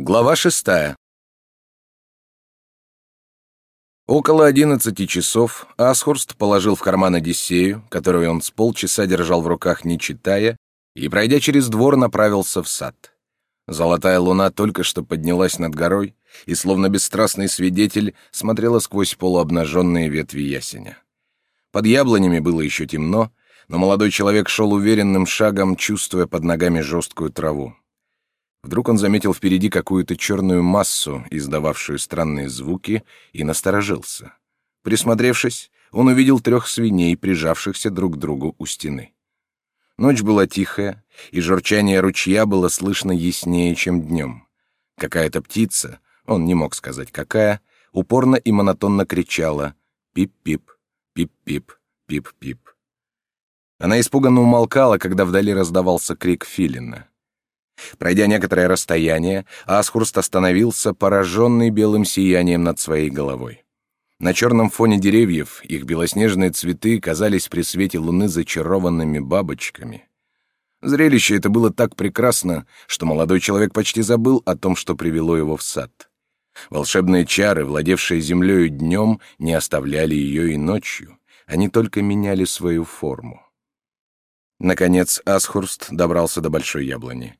Глава шестая. Около одиннадцати часов Асхурст положил в карман Одиссею, которую он с полчаса держал в руках, не читая, и, пройдя через двор, направился в сад. Золотая луна только что поднялась над горой и, словно бесстрастный свидетель, смотрела сквозь полуобнаженные ветви ясеня. Под яблонями было еще темно, но молодой человек шел уверенным шагом, чувствуя под ногами жесткую траву. Вдруг он заметил впереди какую-то черную массу, издававшую странные звуки, и насторожился. Присмотревшись, он увидел трех свиней, прижавшихся друг к другу у стены. Ночь была тихая, и журчание ручья было слышно яснее, чем днем. Какая-то птица, он не мог сказать какая, упорно и монотонно кричала «пип-пип, пип-пип, пип-пип». Она испуганно умолкала, когда вдали раздавался крик филина. Пройдя некоторое расстояние, Асхурст остановился, пораженный белым сиянием над своей головой. На черном фоне деревьев их белоснежные цветы казались при свете луны зачарованными бабочками. Зрелище это было так прекрасно, что молодой человек почти забыл о том, что привело его в сад. Волшебные чары, владевшие землею днем, не оставляли ее и ночью, они только меняли свою форму. Наконец Асхурст добрался до большой яблони.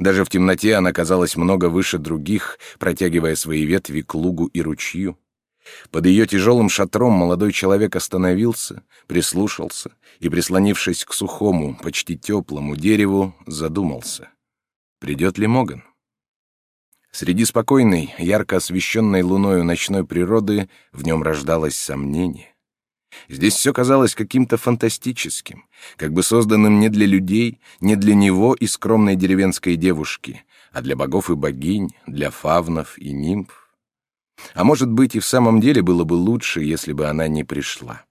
Даже в темноте она казалась много выше других, протягивая свои ветви к лугу и ручью. Под ее тяжелым шатром молодой человек остановился, прислушался и, прислонившись к сухому, почти теплому дереву, задумался. Придет ли Моган? Среди спокойной, ярко освещенной луною ночной природы в нем рождалось сомнение. Здесь все казалось каким-то фантастическим, как бы созданным не для людей, не для него и скромной деревенской девушки, а для богов и богинь, для фавнов и нимф. А может быть, и в самом деле было бы лучше, если бы она не пришла.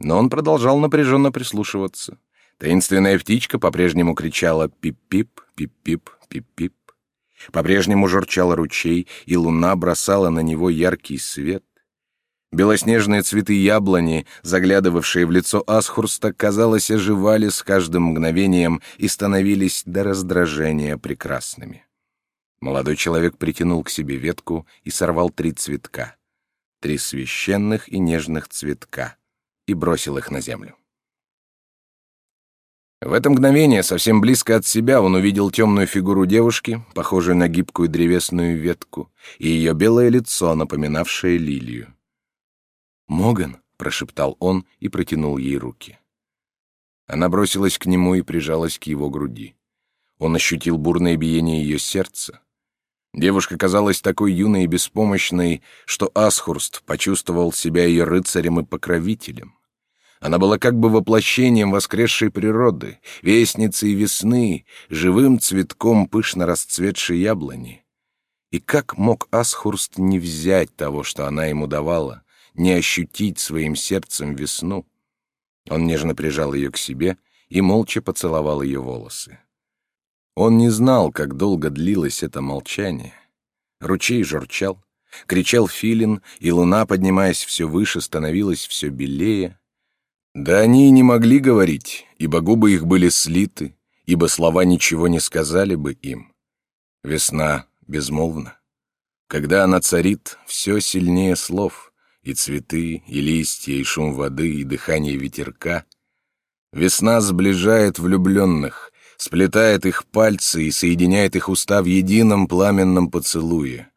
Но он продолжал напряженно прислушиваться. Таинственная птичка по-прежнему кричала «пип-пип, пип-пип, пип-пип». По-прежнему журчал ручей, и луна бросала на него яркий свет. Белоснежные цветы яблони, заглядывавшие в лицо Асхурста, казалось, оживали с каждым мгновением и становились до раздражения прекрасными. Молодой человек притянул к себе ветку и сорвал три цветка. Три священных и нежных цветка. И бросил их на землю. В это мгновение, совсем близко от себя, он увидел темную фигуру девушки, похожую на гибкую древесную ветку, и ее белое лицо, напоминавшее лилию. «Моган», — прошептал он и протянул ей руки. Она бросилась к нему и прижалась к его груди. Он ощутил бурное биение ее сердца. Девушка казалась такой юной и беспомощной, что Асхурст почувствовал себя ее рыцарем и покровителем. Она была как бы воплощением воскресшей природы, вестницей весны, живым цветком пышно расцветшей яблони. И как мог Асхурст не взять того, что она ему давала, не ощутить своим сердцем весну. Он нежно прижал ее к себе и молча поцеловал ее волосы. Он не знал, как долго длилось это молчание. Ручей журчал, кричал филин, и луна, поднимаясь все выше, становилась все белее. Да они и не могли говорить, ибо губы их были слиты, ибо слова ничего не сказали бы им. Весна безмолвна. Когда она царит, все сильнее слов и цветы, и листья, и шум воды, и дыхание ветерка. Весна сближает влюбленных, сплетает их пальцы и соединяет их уста в едином пламенном поцелуе.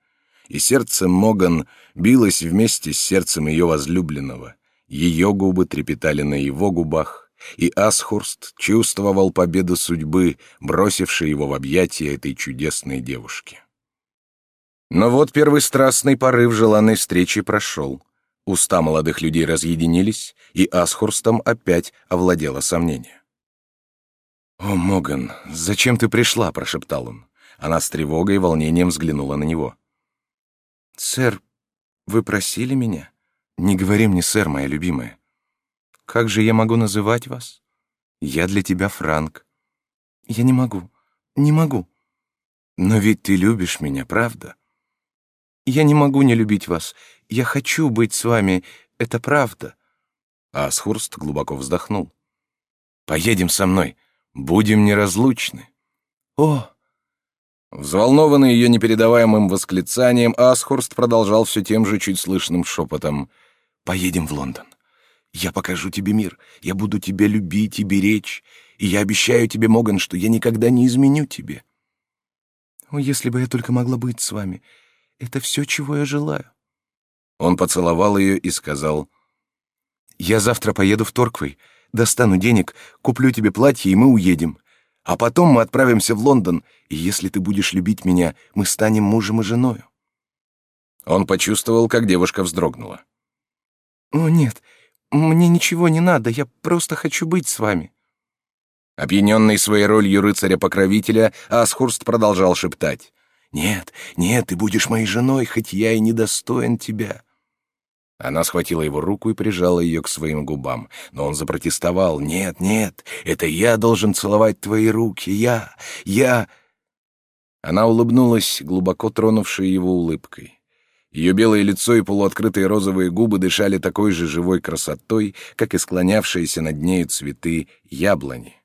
И сердце Моган билось вместе с сердцем ее возлюбленного. Ее губы трепетали на его губах, и Асхурст чувствовал победу судьбы, бросившей его в объятия этой чудесной девушки. Но вот первый страстный порыв желанной встречи прошел. Уста молодых людей разъединились, и Асхурстом опять овладело сомнение. «О, Моган, зачем ты пришла?» — прошептал он. Она с тревогой и волнением взглянула на него. «Сэр, вы просили меня?» «Не говори мне, сэр, моя любимая. Как же я могу называть вас? Я для тебя Франк. Я не могу, не могу. Но ведь ты любишь меня, правда?» Я не могу не любить вас. Я хочу быть с вами. Это правда. Асхурст глубоко вздохнул. Поедем со мной. Будем неразлучны. О, Взволнованный ее непередаваемым восклицанием, Асхурст продолжал все тем же чуть слышным шепотом. «Поедем в Лондон. Я покажу тебе мир. Я буду тебя любить и беречь. И я обещаю тебе, Моган, что я никогда не изменю тебе. О, если бы я только могла быть с вами. Это все, чего я желаю». Он поцеловал ее и сказал, «Я завтра поеду в Торквей, достану денег, куплю тебе платье, и мы уедем. А потом мы отправимся в Лондон, и если ты будешь любить меня, мы станем мужем и женою». Он почувствовал, как девушка вздрогнула. «О, нет, мне ничего не надо, я просто хочу быть с вами». Опьяненный своей ролью рыцаря-покровителя, Асхурст продолжал шептать. «Нет, нет, ты будешь моей женой, хоть я и недостоин тебя. Она схватила его руку и прижала ее к своим губам, но он запротестовал. «Нет, нет, это я должен целовать твои руки, я, я...» Она улыбнулась, глубоко тронувшей его улыбкой. Ее белое лицо и полуоткрытые розовые губы дышали такой же живой красотой, как и склонявшиеся над нею цветы яблони.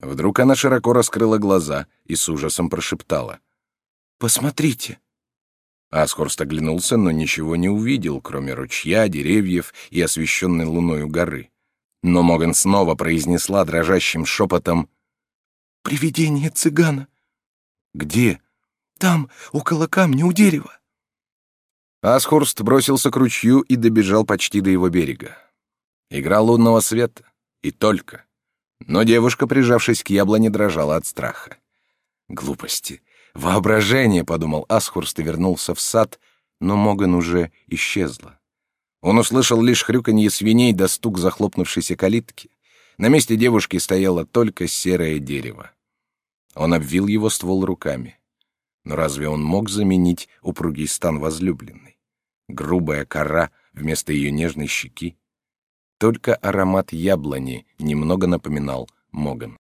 Вдруг она широко раскрыла глаза и с ужасом прошептала. «Посмотрите!» Асхорст оглянулся, но ничего не увидел, кроме ручья, деревьев и освещенной луною горы. Но Моган снова произнесла дрожащим шепотом «Привидение цыгана». «Где?» «Там, около камня, у дерева». Асхорст бросился к ручью и добежал почти до его берега. Игра лунного света. И только. Но девушка, прижавшись к яблоне, дрожала от страха. Глупости. Воображение, подумал Асхурст и вернулся в сад, но Моган уже исчезла. Он услышал лишь хрюканье свиней да стук захлопнувшейся калитки. На месте девушки стояло только серое дерево. Он обвил его ствол руками. Но разве он мог заменить упругий стан возлюбленной? Грубая кора вместо ее нежной щеки? Только аромат яблони немного напоминал Моган.